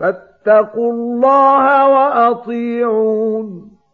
فَاتَّقُوا اللَّهَ وَأَطِيعُونِ